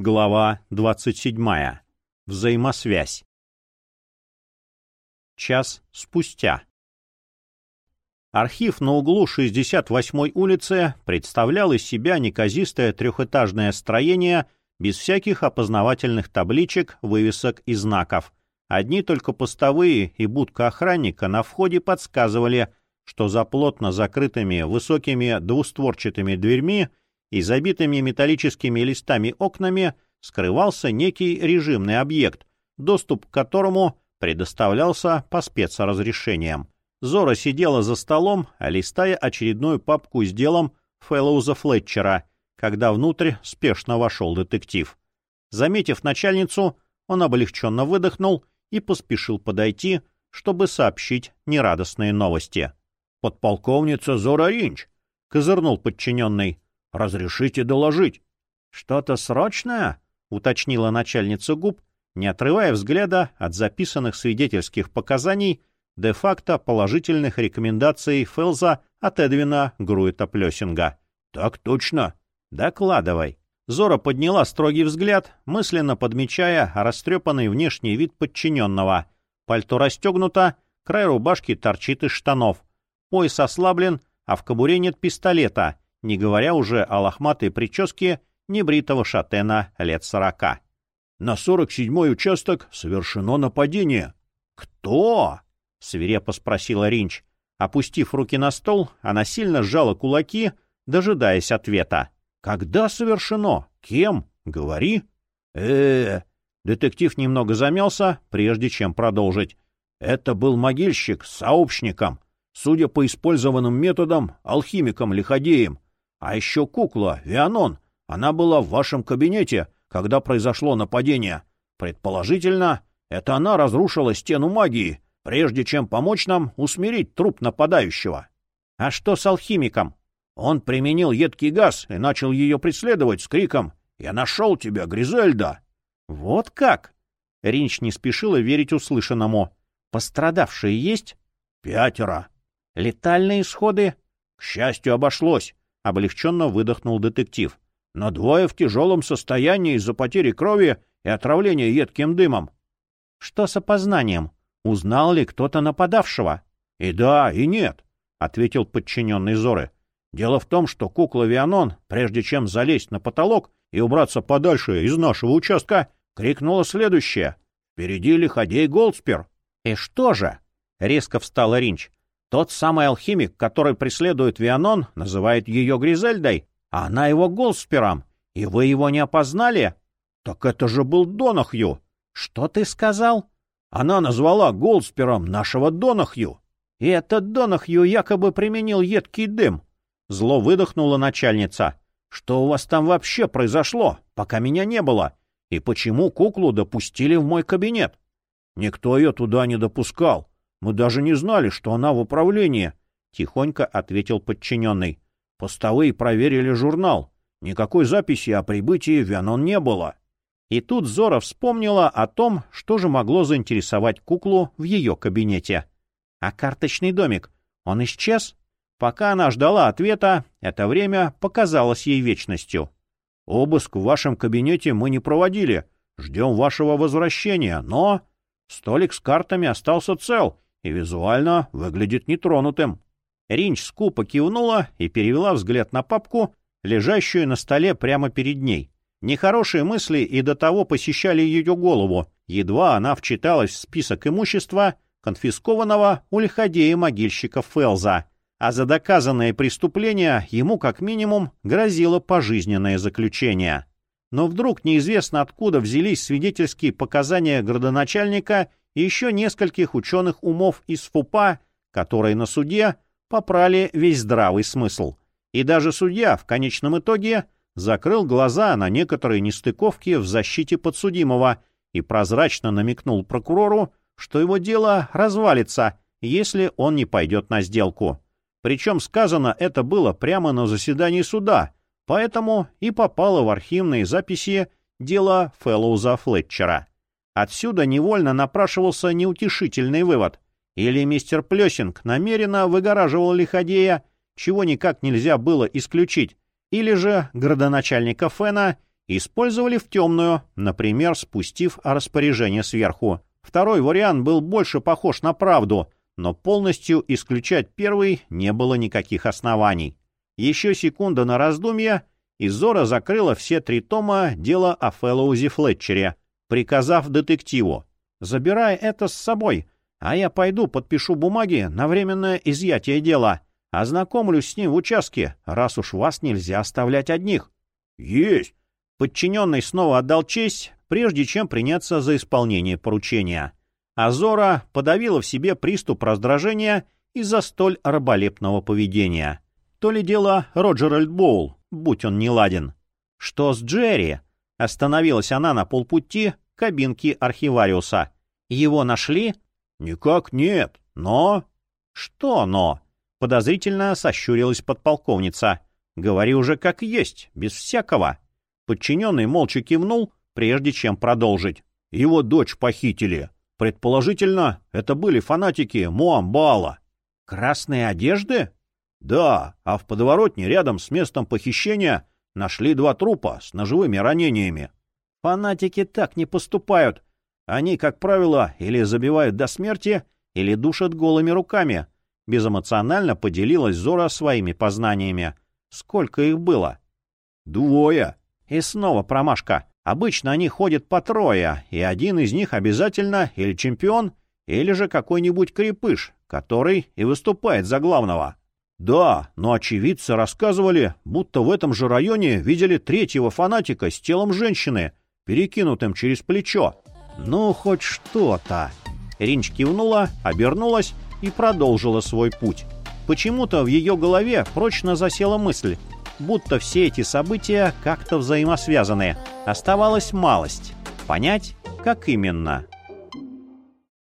Глава 27. Взаимосвязь. Час спустя. Архив на углу 68-й улицы представлял из себя неказистое трехэтажное строение без всяких опознавательных табличек, вывесок и знаков. Одни только постовые и будка охранника на входе подсказывали, что за плотно закрытыми высокими двустворчатыми дверьми и забитыми металлическими листами окнами скрывался некий режимный объект, доступ к которому предоставлялся по спецразрешениям. Зора сидела за столом, листая очередную папку с делом Фэллоуза Флетчера, когда внутрь спешно вошел детектив. Заметив начальницу, он облегченно выдохнул и поспешил подойти, чтобы сообщить нерадостные новости. «Подполковница Зора Ринч!» — козырнул подчиненный. «Разрешите доложить?» «Что-то срочное?» — уточнила начальница губ, не отрывая взгляда от записанных свидетельских показаний де-факто положительных рекомендаций Фелза от Эдвина Груэта-Плесинга. «Так точно!» «Докладывай!» Зора подняла строгий взгляд, мысленно подмечая растрепанный внешний вид подчиненного. Пальто расстегнуто, край рубашки торчит из штанов. Пояс ослаблен, а в кобуре нет пистолета, не говоря уже о лохматой прическе небритого шатена лет сорока. На сорок седьмой участок совершено нападение. «Кто?» — свирепо спросила Ринч. Опустив руки на стол, она сильно сжала кулаки, дожидаясь ответа. «Когда совершено? Кем? Говори». э, -э Детектив немного замялся, прежде чем продолжить. «Это был могильщик с сообщником, судя по использованным методам, алхимиком-лиходеем. А еще кукла, Вианон, она была в вашем кабинете, когда произошло нападение. Предположительно, это она разрушила стену магии, прежде чем помочь нам усмирить труп нападающего. А что с алхимиком? Он применил едкий газ и начал ее преследовать с криком «Я нашел тебя, Гризельда!» Вот как? Ринч не спешила верить услышанному. Пострадавшие есть? Пятеро. Летальные исходы? К счастью, обошлось. Облегченно выдохнул детектив но двое в тяжелом состоянии из-за потери крови и отравления едким дымом. — Что с опознанием? Узнал ли кто-то нападавшего? — И да, и нет, — ответил подчиненный Зоры. — Дело в том, что кукла Вианон, прежде чем залезть на потолок и убраться подальше из нашего участка, крикнула следующее. «Впереди лиходей Голдспер!» «И что же?» — резко встала Ринч. «Тот самый алхимик, который преследует Вианон, называет ее Гризельдой, а она его Голспером, и вы его не опознали? Так это же был Донахью. Что ты сказал? Она назвала Голспером нашего Донахью. И этот Донахью якобы применил едкий дым. Зло выдохнула начальница. Что у вас там вообще произошло, пока меня не было? И почему куклу допустили в мой кабинет? Никто ее туда не допускал. Мы даже не знали, что она в управлении, — тихонько ответил подчиненный. Постовые проверили журнал. Никакой записи о прибытии Вянон не было. И тут Зора вспомнила о том, что же могло заинтересовать куклу в ее кабинете. А карточный домик, он исчез? Пока она ждала ответа, это время показалось ей вечностью. «Обыск в вашем кабинете мы не проводили. Ждем вашего возвращения, но...» Столик с картами остался цел и визуально выглядит нетронутым. Ринч скупо кивнула и перевела взгляд на папку, лежащую на столе прямо перед ней. Нехорошие мысли и до того посещали ее голову, едва она вчиталась в список имущества, конфискованного у лиходея-могильщика Фелза, а за доказанное преступление ему как минимум грозило пожизненное заключение. Но вдруг неизвестно откуда взялись свидетельские показания градоначальника и еще нескольких ученых умов из ФУПа, которые на суде попрали весь здравый смысл. И даже судья в конечном итоге закрыл глаза на некоторые нестыковки в защите подсудимого и прозрачно намекнул прокурору, что его дело развалится, если он не пойдет на сделку. Причем сказано это было прямо на заседании суда, поэтому и попало в архивные записи дело Фэллоуза Флетчера. Отсюда невольно напрашивался неутешительный вывод. Или мистер Плесинг намеренно выгораживал лиходея, чего никак нельзя было исключить, или же градоначальника Фена использовали в темную, например, спустив распоряжение сверху. Второй вариант был больше похож на правду, но полностью исключать первый не было никаких оснований. Еще секунда на раздумье, и Зора закрыла все три тома дела о Фэллоузе Флетчере, приказав детективу «Забирай это с собой, а я пойду подпишу бумаги на временное изъятие дела, ознакомлюсь с ним в участке, раз уж вас нельзя оставлять одних». «Есть!» Подчиненный снова отдал честь, прежде чем приняться за исполнение поручения. Азора подавила в себе приступ раздражения из-за столь раболепного поведения. То ли дело Роджер Эльдбоул, будь он неладен. «Что с Джерри?» Остановилась она на полпути к кабинке архивариуса. «Его нашли?» «Никак нет, но...» «Что но?» Подозрительно сощурилась подполковница. «Говори уже как есть, без всякого». Подчиненный молча кивнул, прежде чем продолжить. Его дочь похитили. Предположительно, это были фанатики Муамбала. Красные одежды? Да, а в подворотне рядом с местом похищения нашли два трупа с ножевыми ранениями. Фанатики так не поступают. Они, как правило, или забивают до смерти, или душат голыми руками. Безэмоционально поделилась Зора своими познаниями. Сколько их было? Двое. И снова промашка. Обычно они ходят по трое, и один из них обязательно или чемпион, или же какой-нибудь крепыш, который и выступает за главного. Да, но очевидцы рассказывали, будто в этом же районе видели третьего фанатика с телом женщины, перекинутым через плечо. Ну, хоть что-то. Ринч кивнула, обернулась и продолжила свой путь. Почему-то в ее голове прочно засела мысль, будто все эти события как-то взаимосвязаны. Оставалась малость. Понять, как именно –